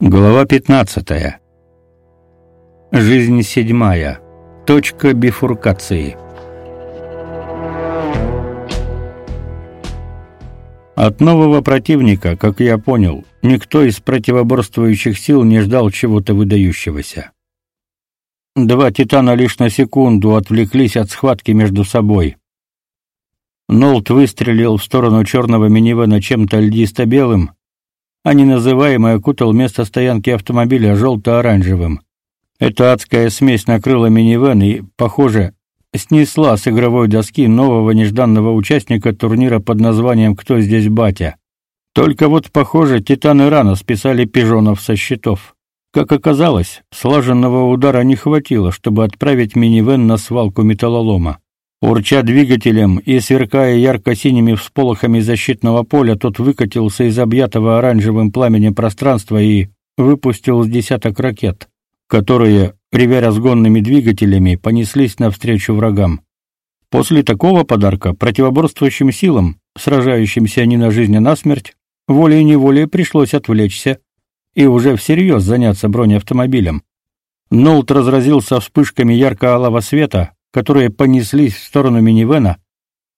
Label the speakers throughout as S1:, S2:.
S1: Глава 15. Жизнь седьмая. Точка бифуркации. От нового противника, как я понял, никто из противоборствующих сил не ждал чего-то выдающегося. Два титана лишь на секунду отвлеклись от схватки между собой. Нолт выстрелил в сторону черного минивэна чем-то льдисто-белым, а неназываемый окутал место стоянки автомобиля желто-оранжевым. Эта адская смесь накрыла минивэн и, похоже, снесла с игровой доски нового нежданного участника турнира под названием «Кто здесь батя?». Только вот, похоже, титаны рано списали пижонов со счетов. Как оказалось, слаженного удара не хватило, чтобы отправить минивэн на свалку металлолома. Урча двигателем и сверкая ярко-синими всполохами защитного поля, тот выкатился из объятого оранжевым пламенем пространства и выпустил с десяток ракет, которые, ревя разгонными двигателями, понеслись навстречу врагам. После такого подарка противоборствующим силам, сражающимся не на жизнь, а на смерть, волей-неволей пришлось отвлечься и уже всерьез заняться бронеавтомобилем. Нолт разразился вспышками ярко-алого света, которые понеслись в сторону минивэна,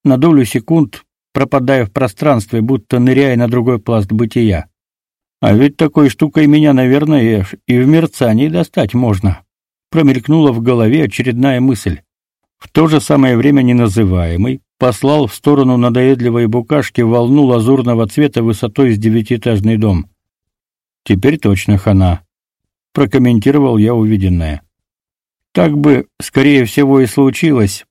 S1: на долю секунд пропадая в пространстве, будто ныряя на другой пласт бытия. А ведь такой штукой меня, наверное, и в мерцании достать можно. Промелькнула в голове очередная мысль. В то же самое время неназываемый послал в сторону надоедливой букашки волну лазурного цвета высотой с девятиэтажный дом. Теперь точно хана. Прокомментировал я увиденное. Так бы, скорее всего, и случилось,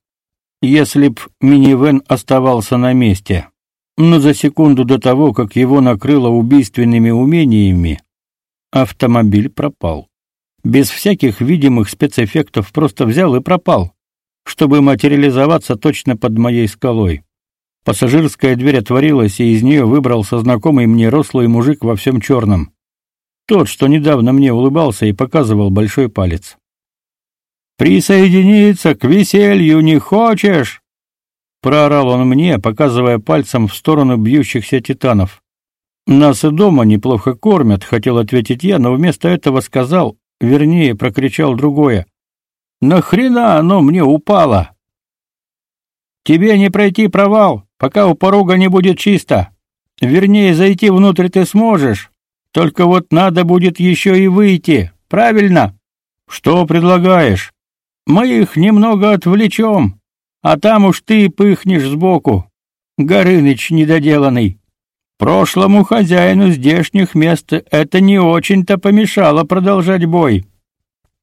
S1: если б минивэн оставался на месте. Но за секунду до того, как его накрыло убийственными умениями, автомобиль пропал. Без всяких видимых спецэффектов просто взял и пропал, чтобы материализоваться точно под моей скалой. Пассажирская дверь отворилась, и из нее выбрался знакомый мне рослый мужик во всем черном. Тот, что недавно мне улыбался и показывал большой палец. Присоединиться к веселью не хочешь? проорал он мне, показывая пальцем в сторону бьющихся титанов. Нас и дома неплохо кормят, хотел ответить я, но вместо этого сказал, вернее, прокричал другое: "Нахрена оно мне упало? Тебе не пройти провал, пока у порога не будет чисто. Вернее, зайти внутрь ты сможешь, только вот надо будет еще и выйти. Правильно? Что предлагаешь? Мы их немного отвлечем, а там уж ты пыхнешь сбоку. Горыныч недоделанный. Прошлому хозяину здешних мест это не очень-то помешало продолжать бой.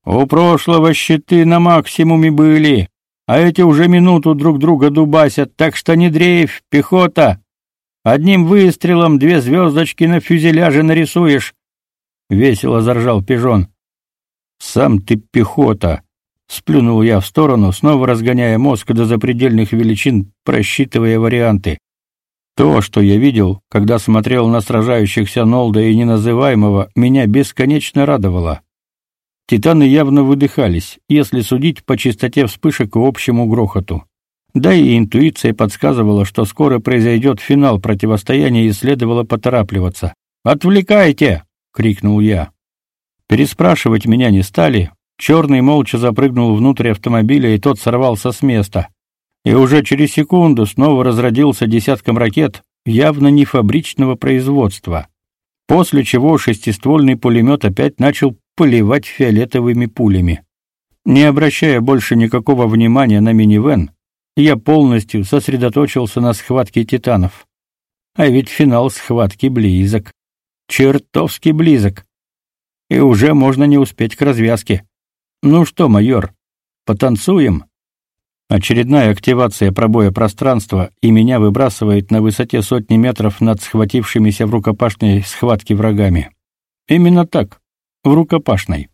S1: У прошлого щиты на максимуме были, а эти уже минуту друг друга дубасят, так что не дрейф, пехота. Одним выстрелом две звездочки на фюзеляже нарисуешь. Весело заржал пижон. Сам ты пехота, Сплюнул я в сторону, снова разгоняя мозг до запредельных величин, просчитывая варианты. То, что я видел, когда смотрел на сражающихся Нолда и неназываемого, меня бесконечно радовало. Титаны явно выдыхались, если судить по частоте вспышек и общему грохоту. Да и интуиция подсказывала, что скоро произойдет финал противостояния и следовало поторапливаться. «Отвлекайте!» — крикнул я. Переспрашивать меня не стали, Черный молча запрыгнул внутрь автомобиля, и тот сорвался с места. И уже через секунду снова разродился десятком ракет, явно не фабричного производства. После чего шестиствольный пулемет опять начал поливать фиолетовыми пулями. Не обращая больше никакого внимания на минивэн, я полностью сосредоточился на схватке титанов. А ведь финал схватки близок. Чертовски близок. И уже можно не успеть к развязке. Ну что, майор, потанцуем? Очередная активация пробоя пространства, и меня выбрасывает на высоте сотни метров над схватившимися в рукопашной схватке врагами. Именно так, в рукопашной.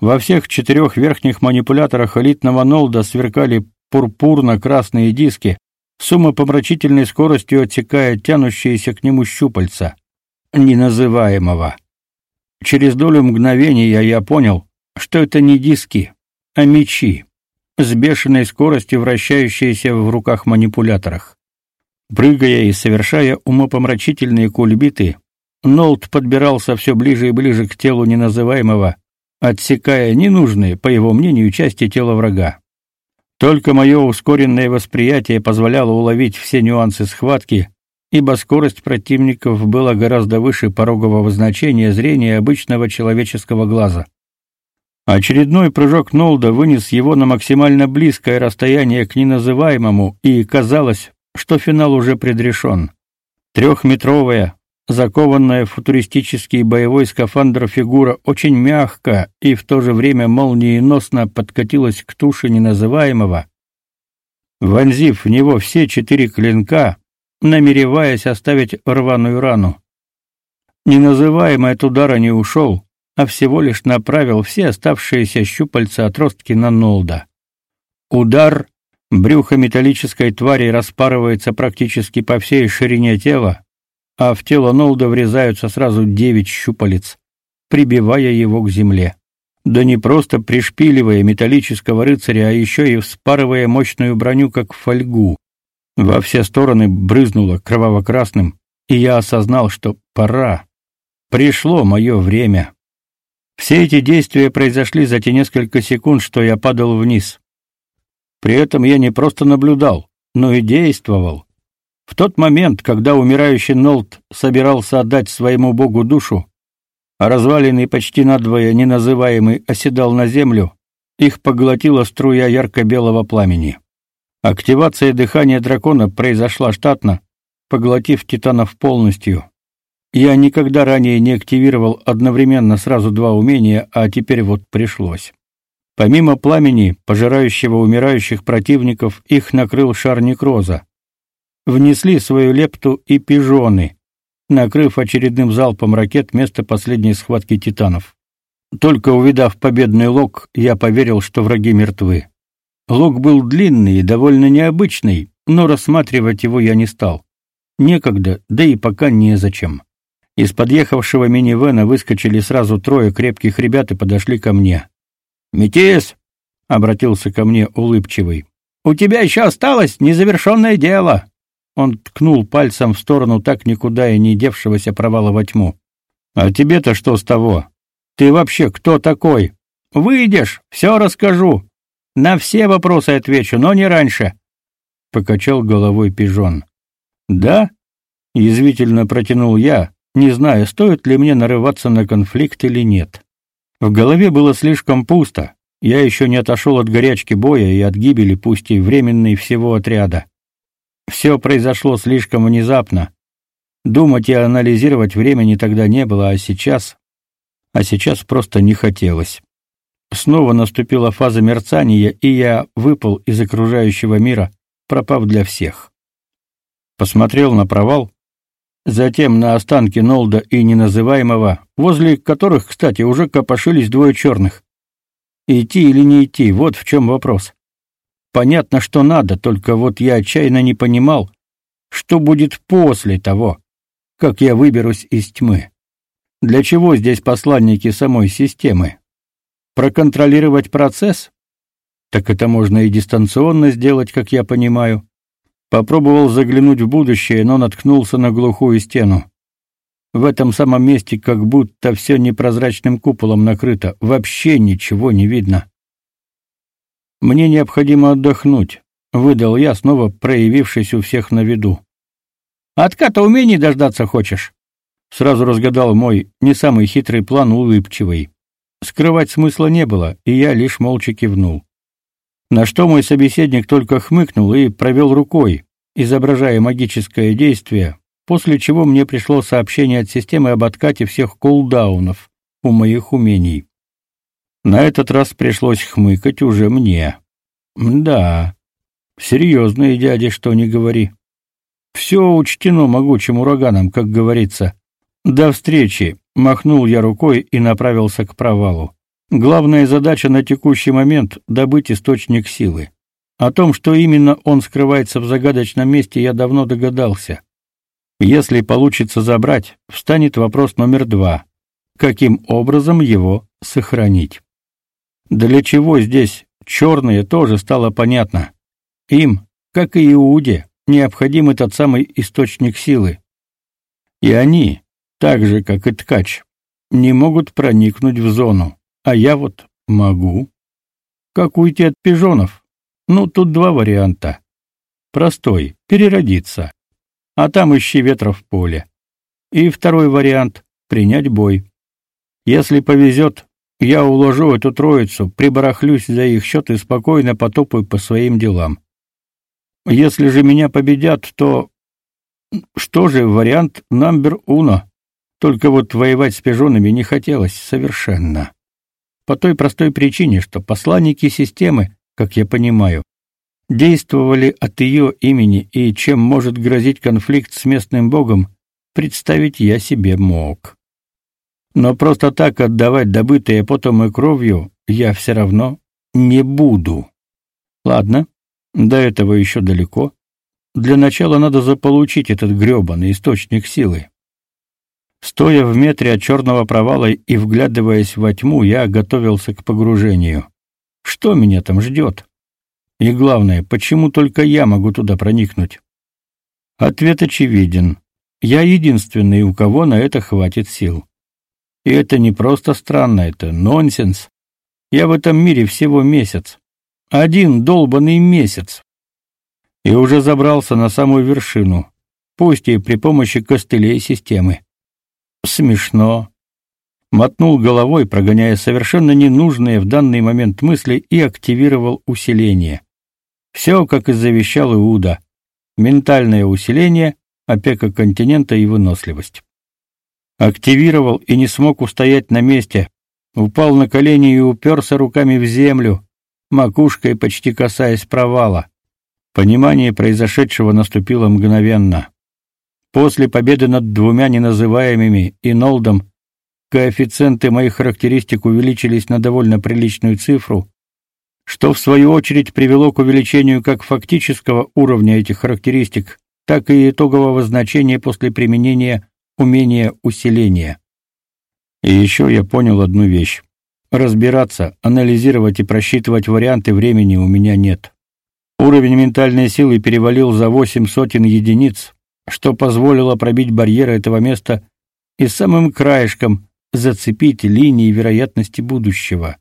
S1: Во всех четырех верхних манипуляторах элитного Нолда сверкали пурпурно-красные диски, с умопомрачительной скоростью отсекая тянущиеся к нему щупальца, неназываемого. Через долю мгновения я понял, что это не диски, а мечи, с бешеной скоростью вращающиеся в руках манипуляторах. Прыгая и совершая умопомрачительные кульбиты, Нолт подбирался все ближе и ближе к телу неназываемого, отсекая ненужные, по его мнению, части тела врага. Только мое ускоренное восприятие позволяло уловить все нюансы схватки, ибо скорость противников была гораздо выше порогового значения зрения обычного человеческого глаза. Очередной прыжок Нолда вынес его на максимально близкое расстояние к неназываемому, и казалось, что финал уже предрешен. Трехметровая, закованная в футуристический боевой скафандр фигура очень мягко и в то же время молниеносно подкатилась к туше неназываемого, вонзив в него все четыре клинка, намереваясь оставить рваную рану. Неназываемый от удара не ушел, а всего лишь направил все оставшиеся щупальца отростки на Нолда. Удар брюхо металлической твари распарывается практически по всей ширине тела, а в тело Нолда врезаются сразу девять щупалец, прибивая его к земле. Да не просто пришпиливая металлического рыцаря, а еще и вспарывая мощную броню как фольгу. Во все стороны брызнуло кроваво-красным, и я осознал, что пора. Пришло мое время. Все эти действия произошли за те несколько секунд, что я падал вниз. При этом я не просто наблюдал, но и действовал. В тот момент, когда умирающий Нолт собирался отдать своему богу душу, а разваленный почти надвое неназываемый оседал на землю, их поглотила струя ярко-белого пламени. Активация дыхания дракона произошла штатно, поглотив титанов полностью. Я никогда ранее не активировал одновременно сразу два умения, а теперь вот пришлось. Помимо пламени, пожирающего умирающих противников, их накрыл шар некроза. Внесли свою лепту и пижоны, накрыв очередным залпом ракет место последней схватки титанов. Только увидав победный лог, я поверил, что враги мертвы. Лог был длинный и довольно необычный, но рассматривать его я не стал. Некогда, да и пока незачем. Из подъехавшего минивэна выскочили сразу трое крепких ребят и подошли ко мне. «Метис!» — обратился ко мне улыбчивый. «У тебя еще осталось незавершенное дело!» Он ткнул пальцем в сторону так никуда и не девшегося провала во тьму. «А тебе-то что с того? Ты вообще кто такой? Выйдешь, все расскажу. На все вопросы отвечу, но не раньше!» Покачал головой пижон. «Да?» — язвительно протянул я, не зная, стоит ли мне нарываться на конфликт или нет. В голове было слишком пусто. Я еще не отошел от горячки боя и от гибели, пусть и временной, всего отряда. Все произошло слишком внезапно. Думать и анализировать времени тогда не было, а сейчас... А сейчас просто не хотелось. Снова наступила фаза мерцания, и я выпал из окружающего мира, пропав для всех. Посмотрел на провал, затем на останки Нолда и неназываемого, возле которых, кстати, уже копошились двое черных. Идти или не идти, вот в чем вопрос. Понятно, что надо, только вот я отчаянно не понимал, что будет после того, как я выберусь из тьмы. Для чего здесь посланники самой системы? Проконтролировать процесс? Так это можно и дистанционно сделать, как я понимаю. Попробовал заглянуть в будущее, но наткнулся на глухую стену. В этом самом месте как будто все непрозрачным куполом накрыто, вообще ничего не видно. Мне необходимо отдохнуть, выдал я, снова проявившись у всех на виду. Отката умений дождаться хочешь? Сразу разгадал мой не самый хитрый план улыбчивый. Скрывать смысла не было, и я лишь молча кивнул. На что мой собеседник только хмыкнул и провел рукой, изображая магическое действие, после чего мне пришло сообщение от системы об откате всех кулдаунов у моих умений. На этот раз пришлось хмыкать уже мне. Да, серьезные дяди, что не говори. Все учтено могучим ураганом, как говорится. До встречи, махнул я рукой и направился к провалу. Главная задача на текущий момент — добыть источник силы. О том, что именно он скрывается в загадочном месте, я давно догадался. Если получится забрать, встанет вопрос номер два. Каким образом его сохранить? Для чего здесь черные, тоже стало понятно. Им, как и Иуде, необходим этот самый источник силы. И они, так же, как и ткач, не могут проникнуть в зону, а я вот могу. Как уйти от пижонов? Ну, тут два варианта. Простой — переродиться, а там ищи ветра в поле. И второй вариант — принять бой. Если повезет, я уложу эту троицу, прибарахлюсь за их счет и спокойно потопаю по своим делам. Если же меня победят, то... Что же, вариант номер уно. Только вот воевать с пижонами не хотелось совершенно. По той простой причине, что посланники системы, как я понимаю, действовали от ее имени, и чем может грозить конфликт с местным богом, представить я себе мог. Но просто так отдавать добытое потом и кровью я все равно не буду. Ладно, до этого еще далеко. Для начала надо заполучить этот грёбаный источник силы. Стоя в метре от черного провала и вглядываясь во тьму, я готовился к погружению. Что меня там ждет? И главное, почему только я могу туда проникнуть? Ответ очевиден. Я единственный, у кого на это хватит сил. И это не просто странно, это нонсенс. Я в этом мире всего месяц. Один долбанный месяц. И уже забрался на самую вершину, пусть и при помощи костылей системы. Смешно. Мотнул головой, прогоняя совершенно ненужные в данный момент мысли и активировал усиление. Все, как и завещал Иуда. Ментальное усиление, опека континента и выносливость. Активировал и не смог устоять на месте. Упал на колени и уперся руками в землю, макушкой почти касаясь провала. Понимание произошедшего наступило мгновенно. После победы над двумя неназываемыми и Нолдом коэффициенты моих характеристик увеличились на довольно приличную цифру, что в свою очередь привело к увеличению как фактического уровня этих характеристик, так и итогового значения после применения умения усиления. И еще я понял одну вещь. Разбираться, анализировать и просчитывать варианты времени у меня нет. Уровень ментальной силы перевалил за восемь сотен единиц, что позволило пробить барьеры этого места и самым краешком зацепить линии вероятности будущего.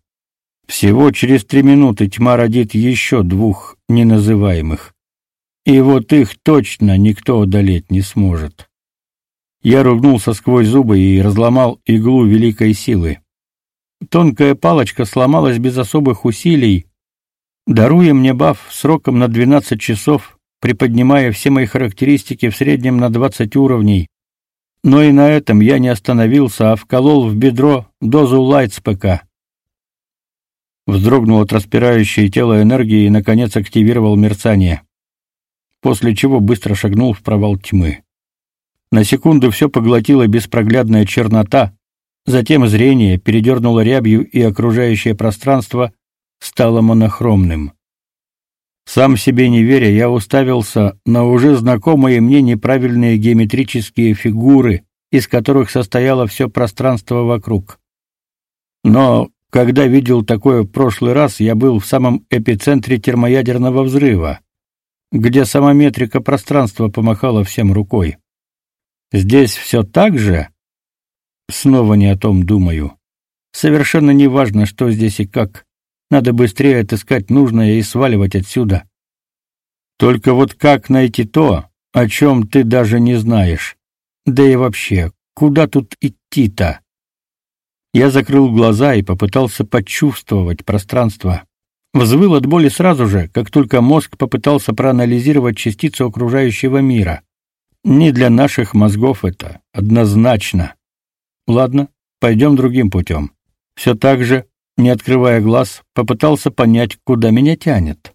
S1: Всего через три минуты тьма родит еще двух неназываемых. И вот их точно никто одолеть не сможет. Я ругнулся сквозь зубы и разломал иглу великой силы. Тонкая палочка сломалась без особых усилий, даруя мне баф сроком на 12 часов приподнимая все мои характеристики в среднем на 20 уровней. Но и на этом я не остановился, а вколол в бедро дозу лайтспека. Вздрогнул от распирающей тело энергии и, наконец, активировал мерцание. После чего быстро шагнул в провал тьмы. На секунду все поглотила беспроглядная чернота, затем зрение передернуло рябью, и окружающее пространство стало монохромным. Сам себе не веря, я уставился на уже знакомые мне неправильные геометрические фигуры, из которых состояло все пространство вокруг. Но когда видел такое в прошлый раз, я был в самом эпицентре термоядерного взрыва, где сама метрика пространства помахала всем рукой. Здесь все так же? Снова не о том думаю. Совершенно не важно, что здесь и как. Надо быстрее отыскать нужное и сваливать отсюда. Только вот как найти то, о чем ты даже не знаешь? Да и вообще, куда тут идти-то? Я закрыл глаза и попытался почувствовать пространство. Взвыл от боли сразу же, как только мозг попытался проанализировать частицу окружающего мира. Не для наших мозгов это, однозначно. Ладно, пойдем другим путем. Все так же не открывая глаз, попытался понять, куда меня тянет.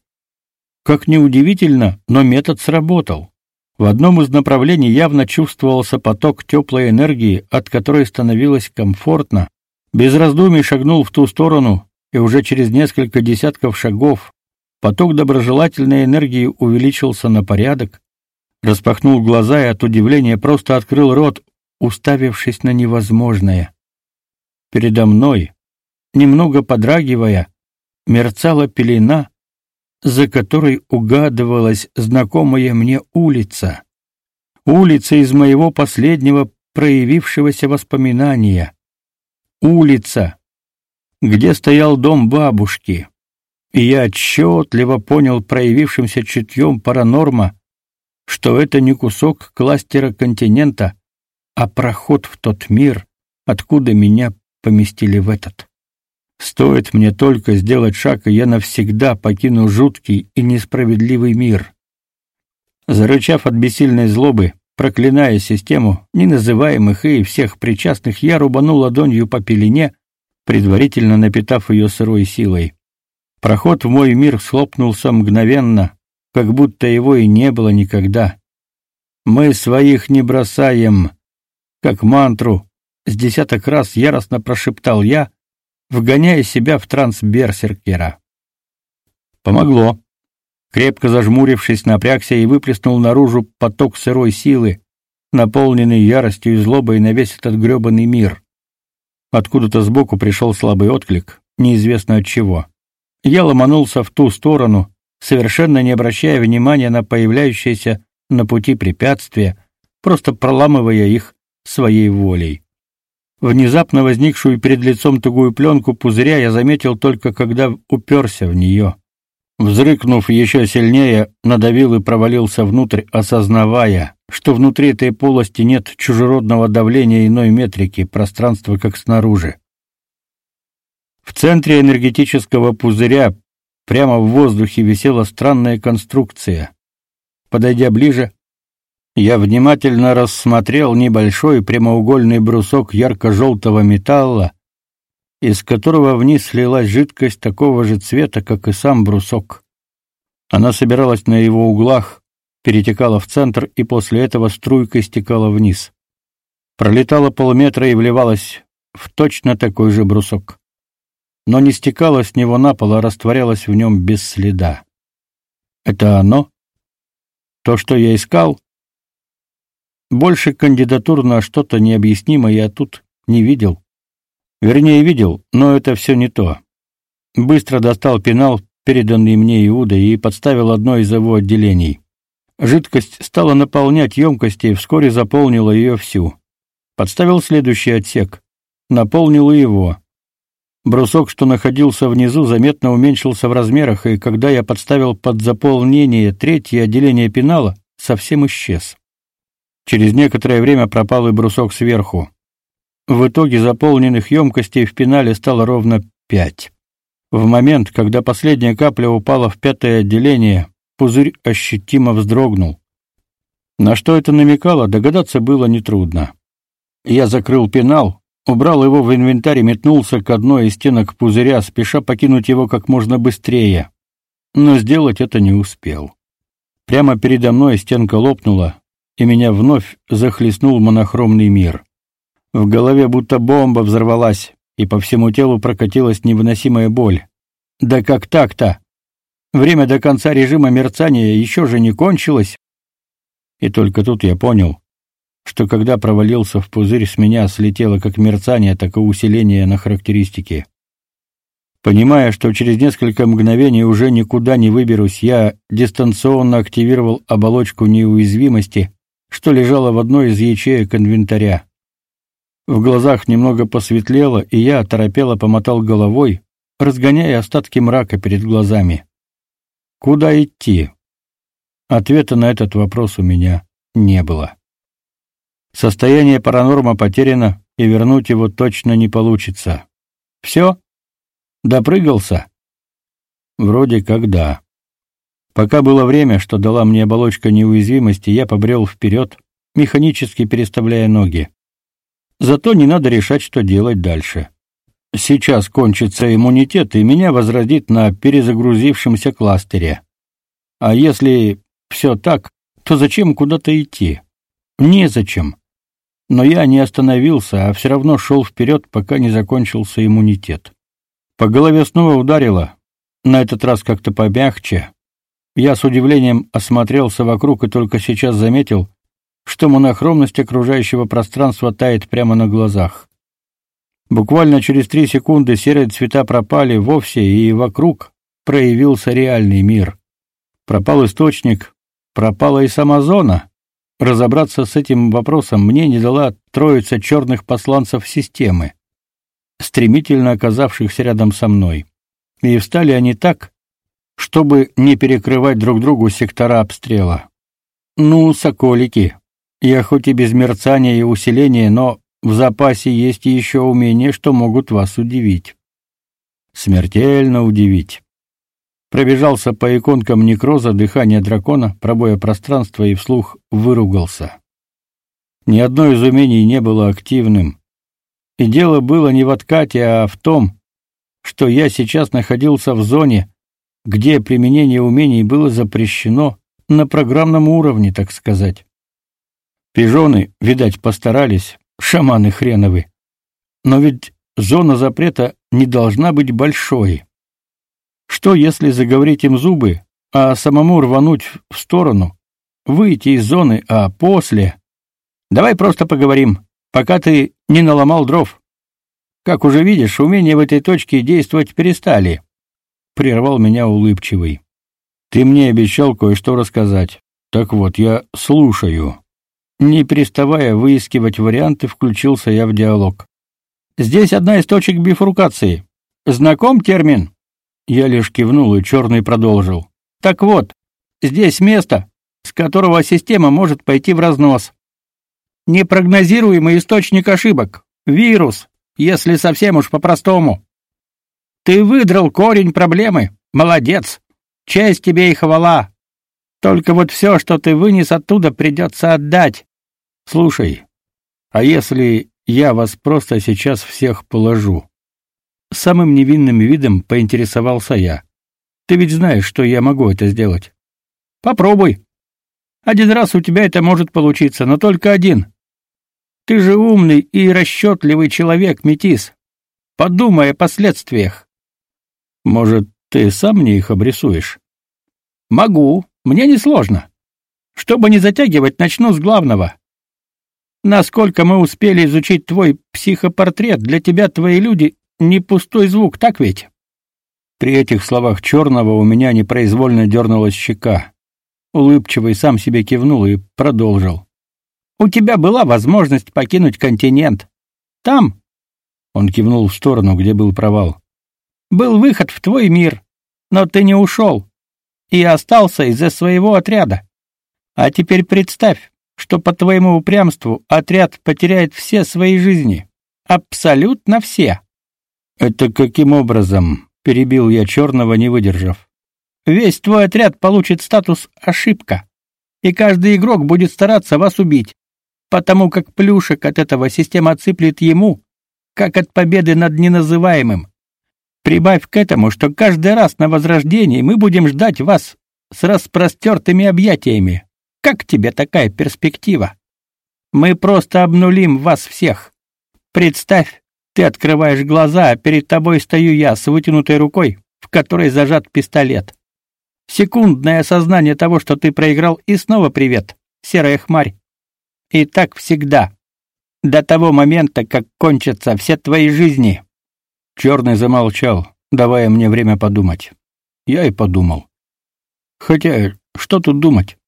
S1: Как ни удивительно, но метод сработал. В одном из направлений явно чувствовался поток теплой энергии, от которой становилось комфортно. Без раздумий шагнул в ту сторону, и уже через несколько десятков шагов поток доброжелательной энергии увеличился на порядок. Распахнул глаза и от удивления просто открыл рот, уставившись на невозможное. Передо мной, немного подрагивая, мерцала пелена, за которой угадывалась знакомая мне улица. Улица из моего последнего проявившегося воспоминания. Улица, где стоял дом бабушки. И я отчетливо понял проявившимся чутьем паранорма, что это не кусок кластера континента, а проход в тот мир, откуда меня поместили в этот. Стоит мне только сделать шаг, и я навсегда покину жуткий и несправедливый мир. Зарычав от бессильной злобы, проклиная систему, неназываемых и всех причастных, я рубанул ладонью по пелене, предварительно напитав ее сырой силой. Проход в мой мир схлопнулся мгновенно, как будто его и не было никогда. Мы своих не бросаем, как мантру, с десяток раз яростно прошептал я, вгоняя себя в транс берсеркера. Помогло. Крепко зажмурившись, напрягся и выплеснул наружу поток сырой силы, наполненный яростью и злобой на весь этот грёбаный мир. Откуда-то сбоку пришел слабый отклик, неизвестно от чего. Я ломанулся в ту сторону, совершенно не обращая внимания на появляющиеся на пути препятствия, просто проламывая их своей волей. Внезапно возникшую перед лицом тугую пленку пузыря я заметил только когда уперся в нее. Взрыкнув еще сильнее, надавил и провалился внутрь, осознавая, что внутри этой полости нет чужеродного давления иной метрики, пространства как снаружи. В центре энергетического пузыря прямо в воздухе висела странная конструкция. Подойдя ближе, я внимательно рассмотрел небольшой прямоугольный брусок ярко-желтого металла, из которого вниз слилась жидкость такого же цвета, как и сам брусок. Она собиралась на его углах, перетекала в центр и после этого струйкой стекала вниз. Пролетала полметра и вливалась в точно такой же брусок. Но не стекала с него на пол, а растворялась в нем без следа. Это оно? То, что я искал? Больше кандидатур на что-то необъяснимое я тут не видел. Вернее, видел, но это все не то. Быстро достал пенал, переданный мне Иудой, и подставил одно из его отделений. Жидкость стала наполнять емкость и вскоре заполнила ее всю. Подставил следующий отсек. Наполнил его. Брусок, что находился внизу, заметно уменьшился в размерах, и когда я подставил под заполнение третье отделение пенала, совсем исчез. Через некоторое время пропал и брусок сверху. В итоге заполненных емкостей в пенале стало ровно пять. В момент, когда последняя капля упала в пятое отделение, пузырь ощутимо вздрогнул. На что это намекало, догадаться было нетрудно. Я закрыл пенал, убрал его в инвентарь и метнулся к одной из стенок пузыря, спеша покинуть его как можно быстрее. Но сделать это не успел. Прямо передо мной стенка лопнула, и меня вновь захлестнул монохромный мир. В голове будто бомба взорвалась, и по всему телу прокатилась невыносимая боль. Да как так-то? Время до конца режима мерцания еще же не кончилось. И только тут я понял, что когда провалился в пузырь, с меня слетело как мерцание, так и усиление на характеристики. Понимая, что через несколько мгновений уже никуда не выберусь, я дистанционно активировал оболочку неуязвимости что лежало в одной из ячеек инвентаря. В глазах немного посветлело, и я оторопело помотал головой, разгоняя остатки мрака перед глазами. Куда идти? Ответа на этот вопрос у меня не было. Состояние паранорма потеряно, и вернуть его точно не получится. Все? Допрыгался? Вроде как да. Пока было время, что дала мне оболочка неуязвимости, я побрел вперед, механически переставляя ноги. Зато не надо решать, что делать дальше. Сейчас кончится иммунитет, и меня возродит на перезагрузившемся кластере. А если все так, то зачем куда-то идти? Незачем. Но я не остановился, а все равно шел вперед, пока не закончился иммунитет. По голове снова ударило, на этот раз как-то помягче, я с удивлением осмотрелся вокруг и только сейчас заметил, что монохромность окружающего пространства тает прямо на глазах. Буквально через три секунды серые цвета пропали вовсе, и вокруг проявился реальный мир. Пропал источник, пропала и сама зона. разобраться с этим вопросом мне не дала троица черных посланцев системы, стремительно оказавшихся рядом со мной. И встали они так, чтобы не перекрывать друг другу сектора обстрела. Ну, соколики, я хоть и без мерцания и усиления, но в запасе есть еще умения, что могут вас удивить. Смертельно удивить. Пробежался по иконкам некроза дыхания дракона, пробоя пространства и вслух выругался. Ни одно из умений не было активным. И дело было не в откате, а в том, что я сейчас находился в зоне, где применение умений было запрещено на программном уровне, так сказать. Пижоны, видать, постарались, шаманы хреновы. Но ведь зона запрета не должна быть большой. Что, если заговорить им зубы, а самому рвануть в сторону, выйти из зоны, а после... Давай просто поговорим, пока ты не наломал дров. Как уже видишь, умения в этой точке действовать перестали. Прервал меня улыбчивый. Ты мне обещал кое-что рассказать. Так вот, я слушаю. Не переставая выискивать варианты, включился я в диалог. Здесь одна из точек бифуркации. Знаком термин? Я лишь кивнул, и черный продолжил. Так вот, здесь место, с которого система может пойти в разнос. Непрогнозируемый источник ошибок. Вирус, если совсем уж по-простому. Ты выдрал корень проблемы. Молодец. Честь тебе и хвала. Только вот все, что ты вынес оттуда, придется отдать. Слушай, а если я вас просто сейчас всех положу? Самым невинным видом поинтересовался я. Ты ведь знаешь, что я могу это сделать. Попробуй. Один раз у тебя это может получиться, но только один. Ты же умный и расчетливый человек, Метис. Подумай о последствиях. Может, ты сам мне их обрисуешь? Могу. Мне несложно. Чтобы не затягивать, начну с главного. Насколько мы успели изучить твой психопортрет, для тебя твои люди не пустой звук, так ведь? При этих словах черного у меня непроизвольно дернулась щека. Улыбчивый сам себе кивнул и продолжил. У тебя была возможность покинуть континент. Там, он кивнул в сторону, где был провал. Был выход в твой мир, но ты не ушел и остался из-за своего отряда. А теперь представь, что по твоему упрямству отряд потеряет все свои жизни. Абсолютно все. Это каким образом? перебил я черного, не выдержав. Весь твой отряд получит статус ошибка, и каждый игрок будет стараться вас убить, потому как плюшек от этого система отсыплет ему, как от победы над неназываемым. Прибавь к этому, что каждый раз на возрождении мы будем ждать вас с распростертыми объятиями. Как тебе такая перспектива? Мы просто обнулим вас всех. Представь, ты открываешь глаза, а перед тобой стою я с вытянутой рукой, в которой зажат пистолет. Секундное осознание того, что ты проиграл, и снова привет, серая хмарь. И так всегда. До того момента, как кончатся все твои жизни. Черный замолчал, давая мне время подумать. Я и подумал. Хотя, что тут думать?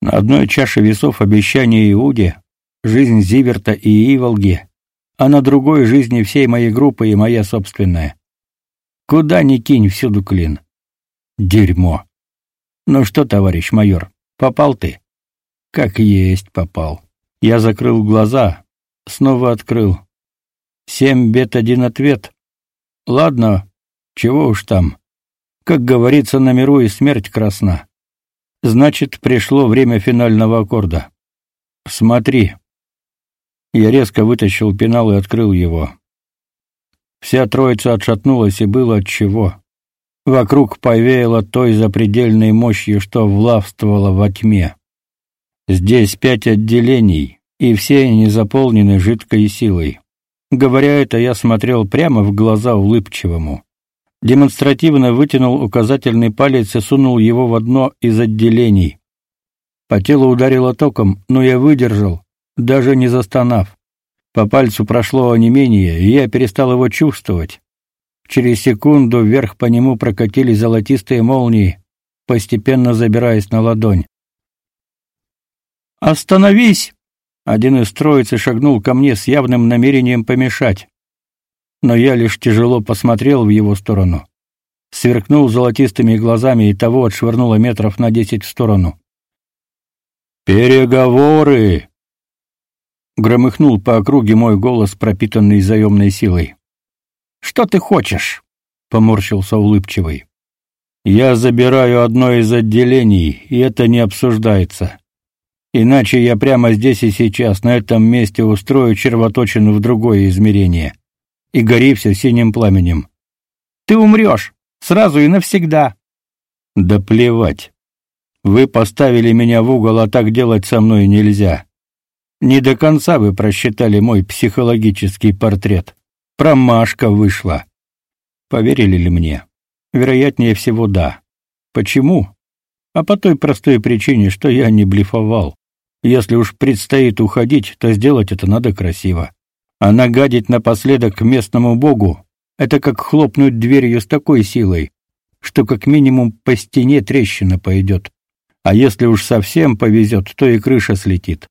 S1: На одной чаше весов обещание Иуде, жизнь Зиверта и Иволги, а на другой жизни всей моей группы и моя собственная. Куда ни кинь, всюду клин. Дерьмо. Ну что, товарищ майор, попал ты? Как есть попал. Я закрыл глаза, снова открыл. Семь бед один ответ. Ладно, чего уж там. Как говорится на миру и смерть красна. Значит, пришло время финального аккорда. Смотри. Я резко вытащил пенал и открыл его. Вся троица отшатнулась, и было от чего. Вокруг повеяло той запредельной мощью, что властвовала во тьме. Здесь пять отделений, и все они заполнены жидкой силой. Говоря это, я смотрел прямо в глаза улыбчивому. Демонстративно вытянул указательный палец и сунул его в одно из отделений. По телу ударило током, но я выдержал, даже не застонав. По пальцу прошло онемение, и я перестал его чувствовать. Через секунду вверх по нему прокатились золотистые молнии, постепенно забираясь на ладонь. Остановись! Один из троицы шагнул ко мне с явным намерением помешать. Но я лишь тяжело посмотрел в его сторону. Сверкнул золотистыми глазами и того отшвырнуло метров на десять в сторону. «Переговоры!» Громыхнул по округе мой голос, пропитанный заемной силой. «Что ты хочешь?» — поморщился улыбчивый. «Я забираю одно из отделений, и это не обсуждается. Иначе я прямо здесь и сейчас, на этом месте, устрою червоточину в другое измерение. И гори все синим пламенем. Ты умрешь, сразу и навсегда. Да плевать. Вы поставили меня в угол, а так делать со мной нельзя. Не до конца вы просчитали мой психологический портрет. Промашка вышла. Поверили ли мне? Вероятнее всего, да. Почему? А по той простой причине, что я не блефовал. Если уж предстоит уходить, то сделать это надо красиво. А нагадить напоследок местному богу — это как хлопнуть дверью с такой силой, что как минимум по стене трещина пойдет. А если уж совсем повезет, то и крыша слетит.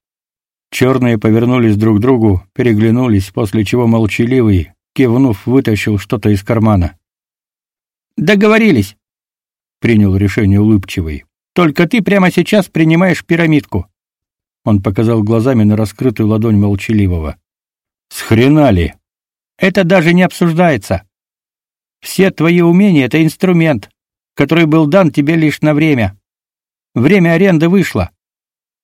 S1: Черные повернулись друг к другу, переглянулись, после чего молчаливый, кивнув, вытащил что-то из кармана. «Договорились», — принял решение улыбчивый. «Только ты прямо сейчас принимаешь пирамидку. Он показал глазами на раскрытую ладонь молчаливого. С хрена ли? Это даже не обсуждается. Все твои умения это инструмент, который был дан тебе лишь на время. Время аренды вышло.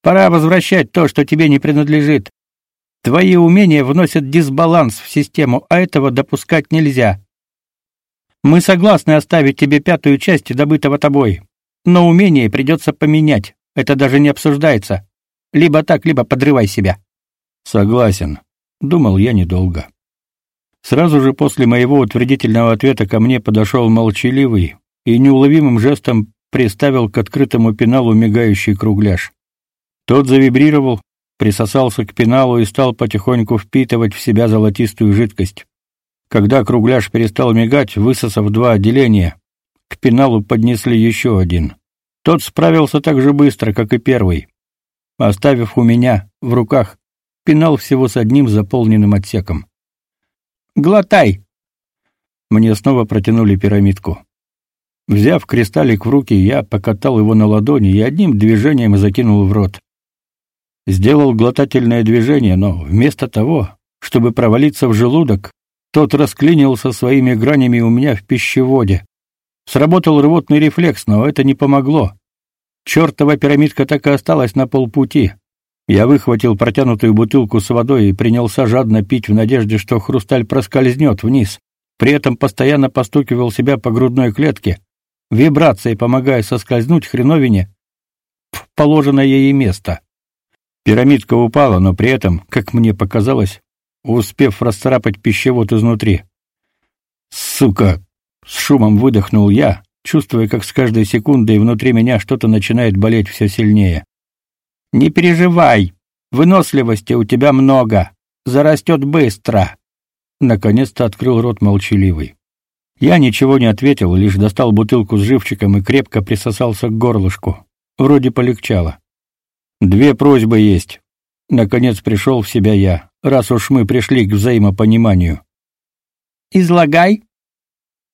S1: Пора возвращать то, что тебе не принадлежит. Твои умения вносят дисбаланс в систему, а этого допускать нельзя. Мы согласны оставить тебе пятую часть добытого тобой, но умение придется поменять. Это даже не обсуждается. Либо так, либо подрывай себя. Согласен. Думал я недолго. Сразу же после моего утвердительного ответа ко мне подошел молчаливый и неуловимым жестом приставил к открытому пеналу мигающий кругляш. Тот завибрировал, присосался к пеналу и стал потихоньку впитывать в себя золотистую жидкость. Когда кругляш перестал мигать, высосав два отделения, к пеналу поднесли еще один. Тот справился так же быстро, как и первый оставив у меня в руках пенал всего с одним заполненным отсеком. «Глотай!» Мне снова протянули пирамидку. Взяв кристаллик в руки, я покатал его на ладони и одним движением закинул в рот. Сделал глотательное движение, но вместо того, чтобы провалиться в желудок, тот расклинился своими гранями у меня в пищеводе. Сработал рвотный рефлекс, но это не помогло. Чёртова пирамидка так и осталась на полпути. Я выхватил протянутую бутылку с водой и принялся жадно пить в надежде, что хрусталь проскользнет вниз. При этом постоянно постукивал себя по грудной клетке, вибрацией помогая соскользнуть хреновине в положенное ей место. Пирамидка упала, но при этом, как мне показалось, успев расцарапать пищевод изнутри. «Сука!» — с шумом выдохнул я, чувствуя, как с каждой секундой внутри меня что-то начинает болеть все сильнее. «Не переживай, выносливости у тебя много, зарастет быстро!» Наконец-то открыл рот молчаливый. Я ничего не ответил, лишь достал бутылку с живчиком и крепко присосался к горлышку. Вроде полегчало. «Две просьбы есть». Наконец пришел в себя я, раз уж мы пришли к взаимопониманию. «Излагай»,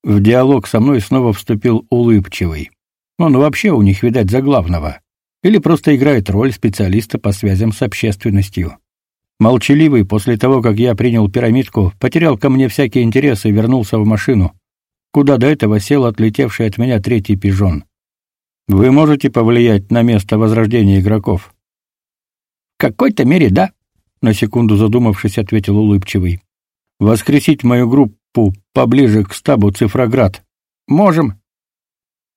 S1: в диалог со мной снова вступил улыбчивый. Он вообще у них, видать, за главного. Или просто играет роль специалиста по связям с общественностью. Молчаливый, после того, как я принял пирамидку, потерял ко мне всякий интерес и вернулся в машину, куда до этого сел отлетевший от меня третий пижон. Вы можете повлиять на место возрождения игроков? В какой-то мере, да, на секунду задумавшись, ответил улыбчивый. Воскресить мою группу группу поближе к стабу Цифроград. Можем.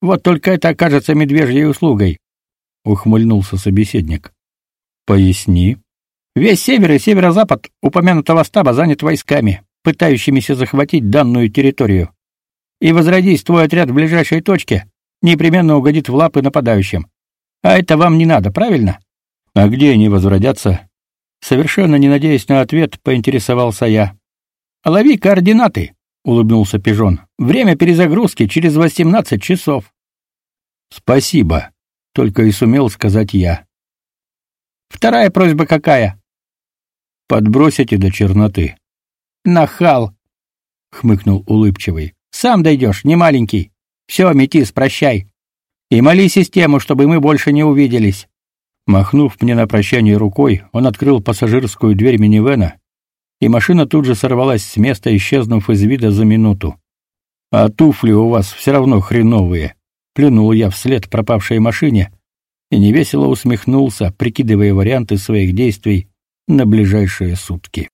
S1: Вот только это окажется медвежьей услугой, ухмыльнулся собеседник. Поясни. Весь север и северо-запад упомянутого стаба занят войсками, пытающимися захватить данную территорию. И возродись твой отряд в ближайшей точке, непременно угодит в лапы нападающим. А это вам не надо, правильно? А где они возродятся? Совершенно не надеясь на ответ, поинтересовался я. Лови координаты, улыбнулся Пижон. Время перезагрузки через восемнадцать часов. Спасибо, только и сумел сказать я.
S2: Вторая просьба какая?
S1: Подбросите до черноты.
S2: Нахал, хмыкнул улыбчивый. Сам дойдешь, не маленький. Все, метис, прощай. И моли систему, чтобы мы больше не увиделись.
S1: Махнув мне на прощание рукой, он открыл пассажирскую дверь минивэна, и машина тут же сорвалась с места, исчезнув из вида за минуту. А туфли у вас все равно хреновые, плюнул я вслед пропавшей машине и невесело усмехнулся, прикидывая варианты своих действий на ближайшие сутки.